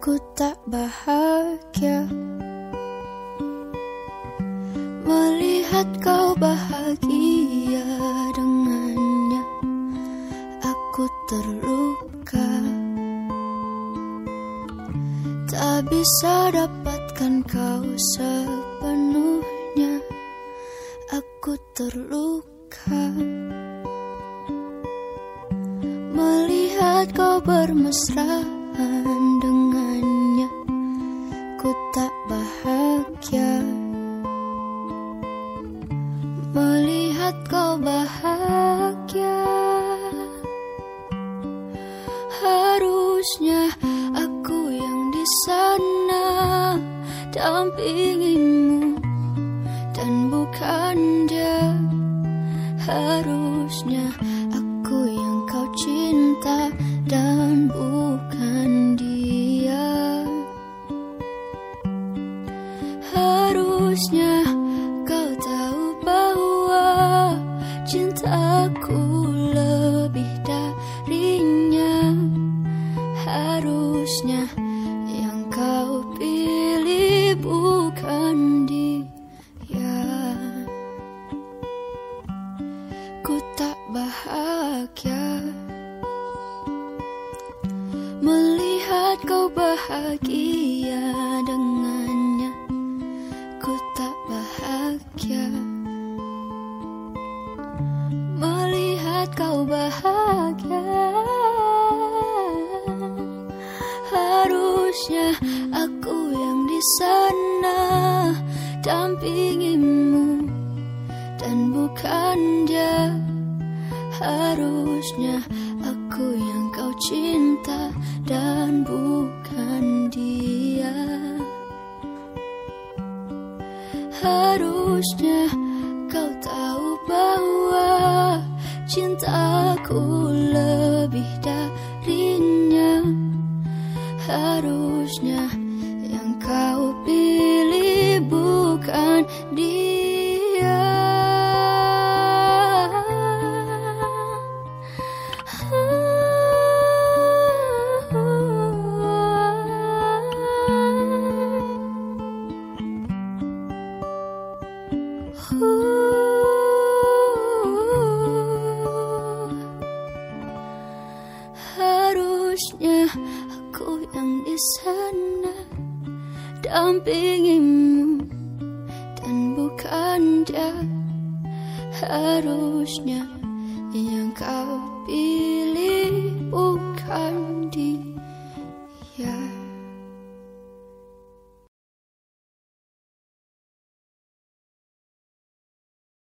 Aku tak bahagia. Melihat kau bahagia dengannya Aku terluka. Tak bisa dapatkan kau sepenuhnya Aku terluka. Melihat kau bermesra dengannya? Ku tak bahagia. Melihat kau bahagia. Harusnya aku yang di sana Dampingimu. Dan bukan dia. Harusnya aku yang kau cinta Harusnya kau tahu bahwa cintaku lebih darinya. Harusnya yang kau pilih bukan dia. Ku tak bahagia Melihat kau bahagia Melihat kau bahagia. Harusnya aku yang di sana Dampingimu Dan bukan dia. Harusnya aku yang kau cinta Dan bukan dia. Harusnya cintaku lebih darinya Harusnya yang kau pilih bukan aku yang di sana dampingimu dan bukan dia. Harusnya yang kau